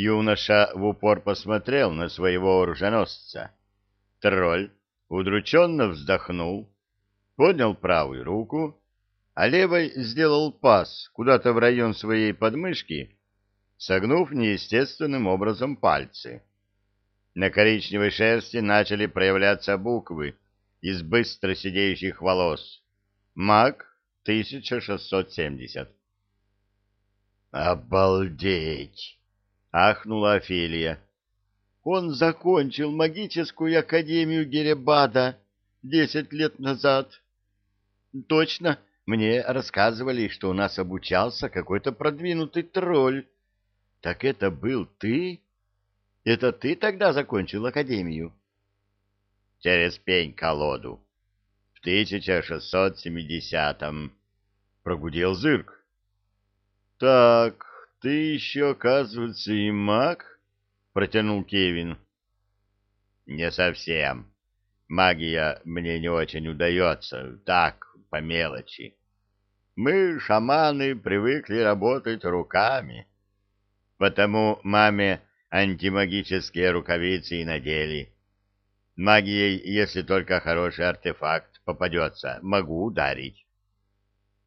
Юноша в упор посмотрел на своего оруженосца. Тролль удрученно вздохнул, поднял правую руку, а левой сделал пас куда-то в район своей подмышки, согнув неестественным образом пальцы. На коричневой шерсти начали проявляться буквы из быстро сидеющих волос. Маг 1670. «Обалдеть!» — ахнула Офелия. «Он закончил магическую академию Геребада десять лет назад». «Точно, мне рассказывали, что у нас обучался какой-то продвинутый тролль. Так это был ты? Это ты тогда закончил академию?» «Через пень-колоду. В 1670-м», — прогудел Зырк. «Так, ты еще, оказывается, и маг?» — протянул Кевин. «Не совсем. Магия мне не очень удается, так, по мелочи. Мы, шаманы, привыкли работать руками. Потому маме антимагические рукавицы и надели. Магией, если только хороший артефакт попадется, могу ударить.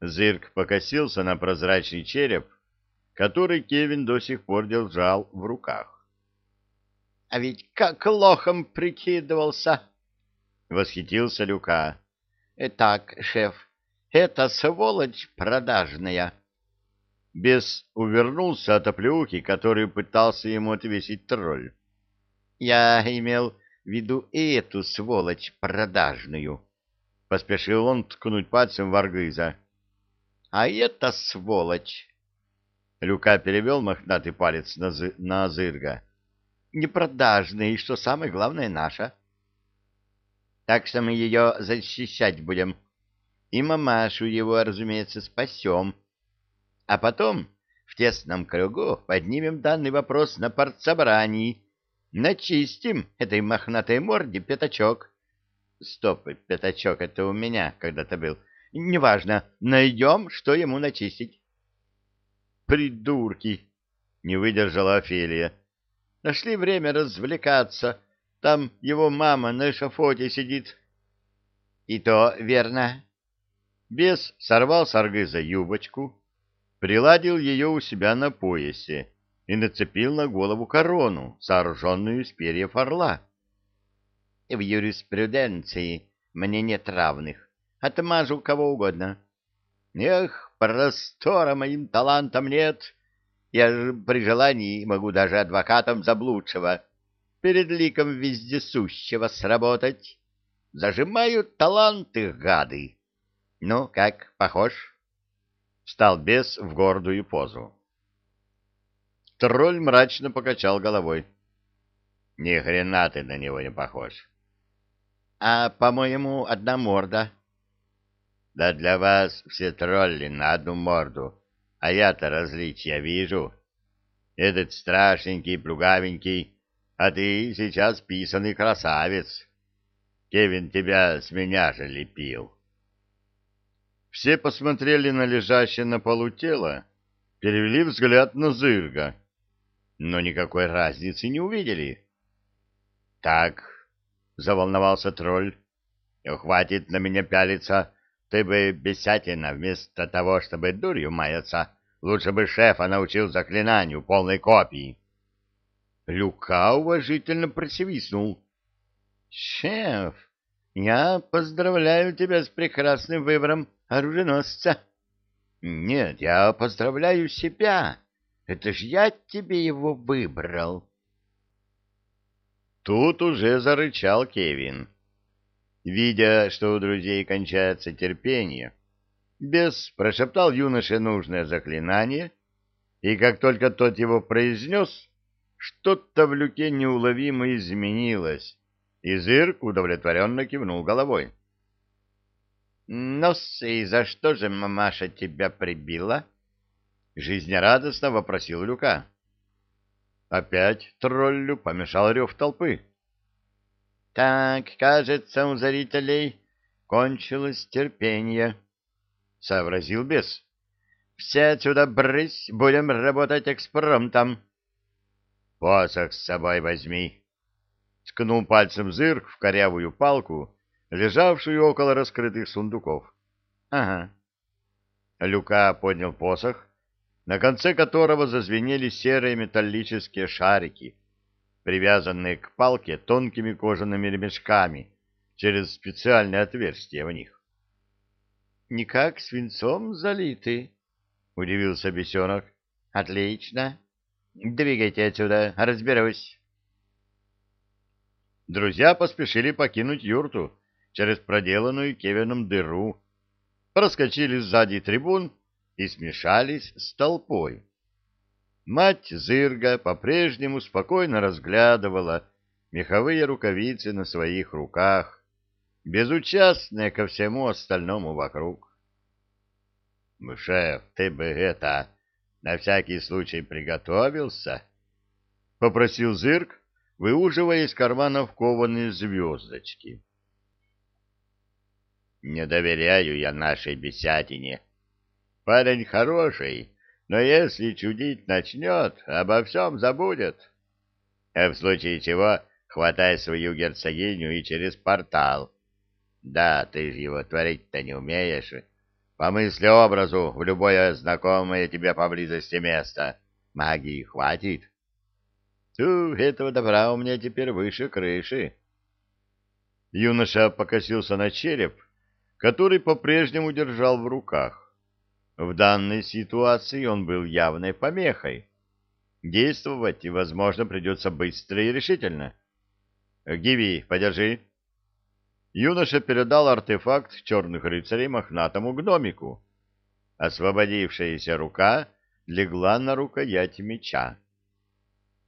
Зырк покосился на прозрачный череп, который Кевин до сих пор держал в руках. — А ведь как лохом прикидывался! — восхитился Люка. — Так, шеф, это сволочь продажная. Бес увернулся от оплеухи, которую пытался ему отвесить тролль. — Я имел в виду эту сволочь продажную. Поспешил он ткнуть пальцем в Аргыза. А это сволочь. Люка перевел мохнатый палец на, зы... на Зырга. Непродажный, и что самое главное, наша. Так что мы ее защищать будем. И мамашу его, разумеется, спасем. А потом в тесном кругу поднимем данный вопрос на партсобрании. Начистим этой мохнатой морде пятачок. Стоп, пятачок это у меня когда-то был. Неважно, найдем, что ему начистить. Придурки! Не выдержала Офелия. Нашли время развлекаться. Там его мама на эшафоте сидит. И то верно. Бес сорвал с аргыза юбочку, приладил ее у себя на поясе и нацепил на голову корону, сооруженную из перьев орла. В юриспруденции мне нет равных отмажу кого угодно. Эх, простора моим талантам нет. Я же при желании могу даже адвокатом заблудшего перед ликом вездесущего сработать. Зажимают таланты, гады. Ну, как, похож? Встал бес в гордую позу. Тролль мрачно покачал головой. Ни хрена ты на него не похож. А, по-моему, одна морда, да для вас все тролли на одну морду, а я-то различия вижу. Этот страшненький, плугавенький, а ты сейчас писанный красавец. Кевин тебя с меня же лепил. Все посмотрели на лежащее на полу тело, перевели взгляд на Зырга, но никакой разницы не увидели. — Так, — заволновался тролль, — хватит на меня пялиться, ты бы, бесятина, вместо того, чтобы дурью маяться, лучше бы шефа научил заклинанию полной копии. Люка уважительно просвистнул. — Шеф, я поздравляю тебя с прекрасным выбором оруженосца. — Нет, я поздравляю себя. Это ж я тебе его выбрал. Тут уже зарычал Кевин. — Видя, что у друзей кончается терпение, бес прошептал юноше нужное заклинание, и как только тот его произнес, что-то в люке неуловимо изменилось, и Зырк удовлетворенно кивнул головой. — Ну, и за что же мамаша тебя прибила? — жизнерадостно вопросил Люка. Опять троллю помешал рев толпы. Так, кажется, у зрителей кончилось терпение, — сообразил бес. — Все отсюда брысь, будем работать экспромтом. Посох с собой возьми. Ткнул пальцем зырк в корявую палку, лежавшую около раскрытых сундуков. Ага. Люка поднял посох, на конце которого зазвенели серые металлические шарики, привязанные к палке тонкими кожаными ремешками через специальное отверстие в них. — Никак свинцом залиты? — удивился бесенок. — Отлично. Двигайте отсюда, разберусь. Друзья поспешили покинуть юрту через проделанную Кевином дыру, проскочили сзади трибун и смешались с толпой. Мать Зырга по-прежнему спокойно разглядывала меховые рукавицы на своих руках, безучастная ко всему остальному вокруг. — Шеф, ты бы это, на всякий случай приготовился? — попросил Зырк, выуживая из карманов кованые звездочки. — Не доверяю я нашей бесятине, Парень хороший, но если чудить начнет, обо всем забудет. А в случае чего хватай свою герцогиню и через портал. Да, ты же его творить-то не умеешь. По мысли образу в любое знакомое тебе поблизости место магии хватит. Ту, этого добра у меня теперь выше крыши. Юноша покосился на череп, который по-прежнему держал в руках. В данной ситуации он был явной помехой. Действовать, возможно, придется быстро и решительно. «Гиви, подержи». Юноша передал артефакт черных рыцарей мохнатому гномику. Освободившаяся рука легла на рукоять меча.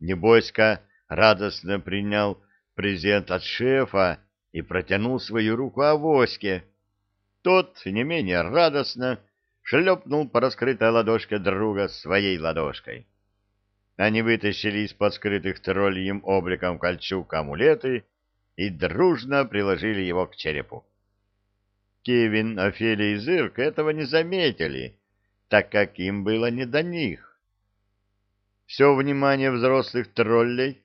Небойска радостно принял презент от шефа и протянул свою руку Авоське. Тот не менее радостно шлепнул по раскрытой ладошке друга своей ладошкой. Они вытащили из-под скрытых тролльем обликом кольчуг амулеты и дружно приложили его к черепу. Кевин, Офелия и Зырк этого не заметили, так как им было не до них. Все внимание взрослых троллей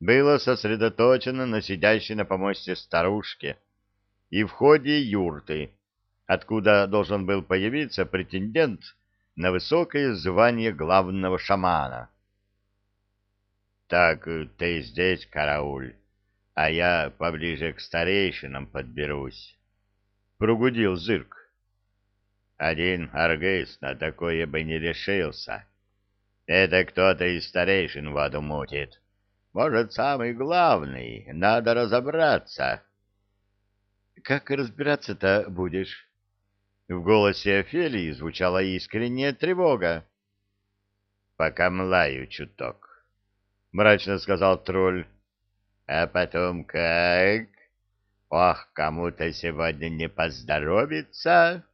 было сосредоточено на сидящей на помосте старушке и в ходе юрты, откуда должен был появиться претендент на высокое звание главного шамана. «Так ты здесь, карауль, а я поближе к старейшинам подберусь», — прогудил Зырк. «Один аргейс на такое бы не решился. Это кто-то из старейшин воду мутит. Может, самый главный, надо разобраться». «Как разбираться-то будешь?» В голосе Офелии звучала искренняя тревога. «Пока млаю чуток», — мрачно сказал тролль. «А потом как? Ох, кому-то сегодня не поздоровится!»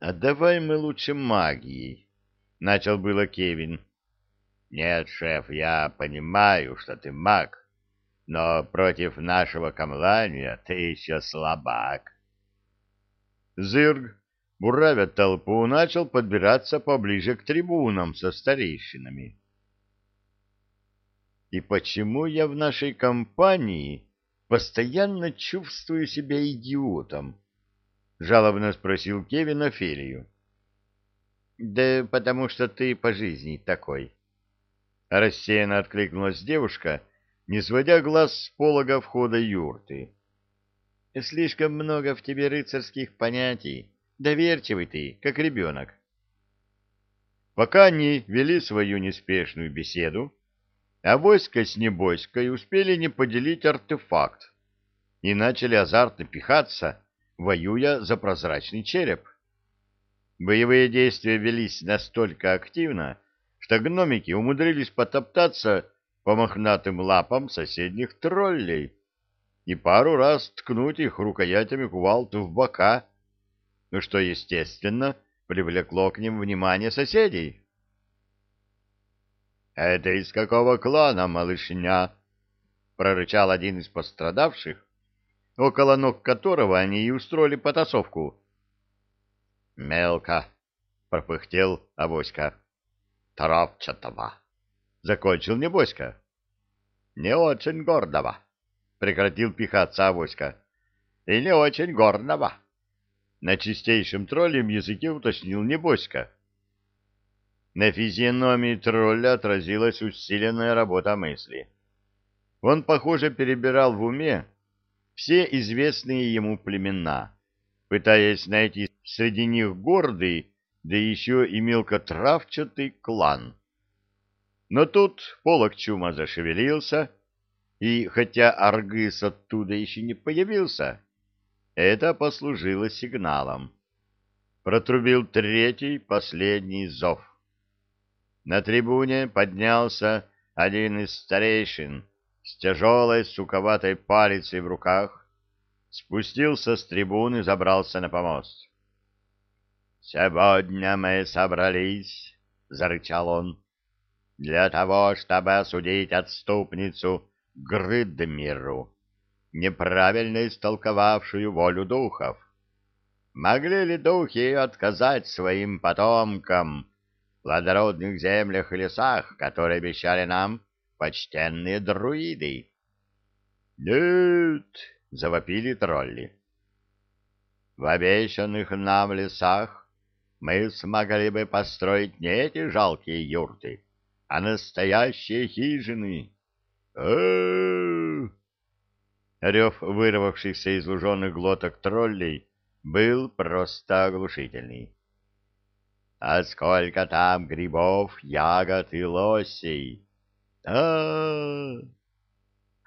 «А давай мы лучше магией», — начал было Кевин. «Нет, шеф, я понимаю, что ты маг, но против нашего камлания ты еще слабак». Зырг, буравя толпу, начал подбираться поближе к трибунам со старейшинами. «И почему я в нашей компании постоянно чувствую себя идиотом?» — жалобно спросил Кевин Офелию. «Да потому что ты по жизни такой». Рассеянно откликнулась девушка, не сводя глаз с полога входа юрты. Слишком много в тебе рыцарских понятий. Доверчивый ты, как ребенок. Пока они вели свою неспешную беседу, а войско с небойской успели не поделить артефакт и начали азартно пихаться, воюя за прозрачный череп. Боевые действия велись настолько активно, что гномики умудрились потоптаться по мохнатым лапам соседних троллей, и пару раз ткнуть их рукоятями кувалд в бока, ну что, естественно, привлекло к ним внимание соседей. — Это из какого клана, малышня? — прорычал один из пострадавших, около ног которого они и устроили потасовку. — Мелко, — пропыхтел авоська. — Тропчатого. закончил Небоська. Не очень гордого, прекратил пихаться Авоська. И не очень гордого. На чистейшем троллем языке уточнил Небоська. На физиономии тролля отразилась усиленная работа мысли. Он, похоже, перебирал в уме все известные ему племена, пытаясь найти среди них гордый, да еще и мелкотравчатый клан. Но тут полок чума зашевелился, и хотя Аргыс оттуда еще не появился, это послужило сигналом. Протрубил третий, последний зов. На трибуне поднялся один из старейшин с тяжелой суковатой палицей в руках, спустился с трибуны забрался на помост. «Сегодня мы собрались», — зарычал он, — «для того, чтобы осудить отступницу Грыдмиру, неправильно истолковавшую волю духов. Могли ли духи отказать своим потомкам в плодородных землях и лесах, которые обещали нам почтенные друиды? «Нет!» — завопили тролли. «В обещанных нам лесах мы смогли бы построить не эти жалкие юрты, а настоящие хижины» Рев вырвавшихся из луженых глоток троллей был просто оглушительный. А сколько там грибов, ягод и лосей! а,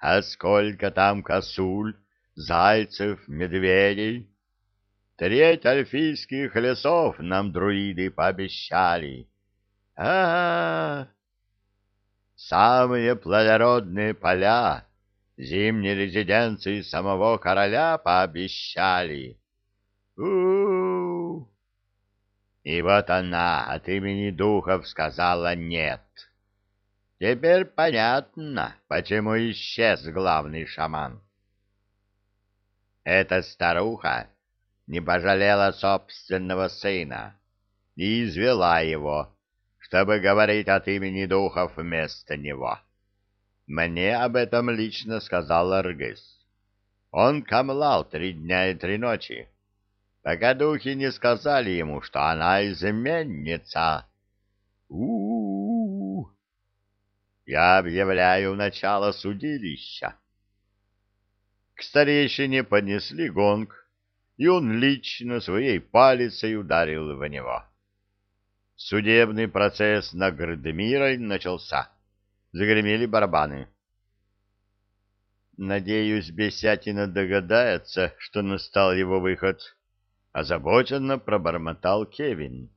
-а, сколько там косуль, зайцев, медведей! Треть альфийских лесов нам друиды пообещали. -а, -а! Самые плодородные поля зимней резиденции самого короля пообещали. У, -у, у И вот она от имени духов сказала «нет». Теперь понятно, почему исчез главный шаман. Эта старуха не пожалела собственного сына и извела его, чтобы говорить от имени духов вместо него. Мне об этом лично сказал Аргыс. Он камлал три дня и три ночи, пока духи не сказали ему, что она изменница. у у, -у. Я объявляю начало судилища. К старейшине поднесли гонг, и он лично своей палицей ударил в него. Судебный процесс над Грдемирой начался. Загремели барабаны. Надеюсь, Бесятина догадается, что настал его выход. Озабоченно пробормотал Кевин.